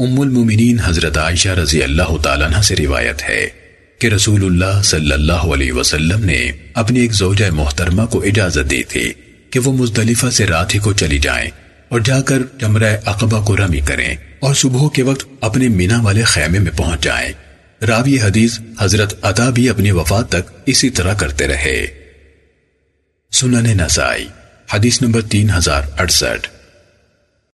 ام المومنین حضرت عائشہ رضی اللہ تعالیٰ عنہ سے روایت ہے کہ رسول اللہ صلی اللہ علیہ وسلم نے اپنی ایک زوجہ محترمہ کو اجازت دی تھی کہ وہ مزدلفہ سے رات ہی کو چلی جائیں اور جا کر جمرہ عقبہ کو رمی کریں اور صبح کے وقت اپنے مینا والے خیمے میں پہنچ جائیں۔ راوی حدیث حضرت عطا بھی اپنی وفات تک اسی طرح کرتے رہے۔ سنن نسائی، حدیث نمبر تین ہزار اڑسٹھ۔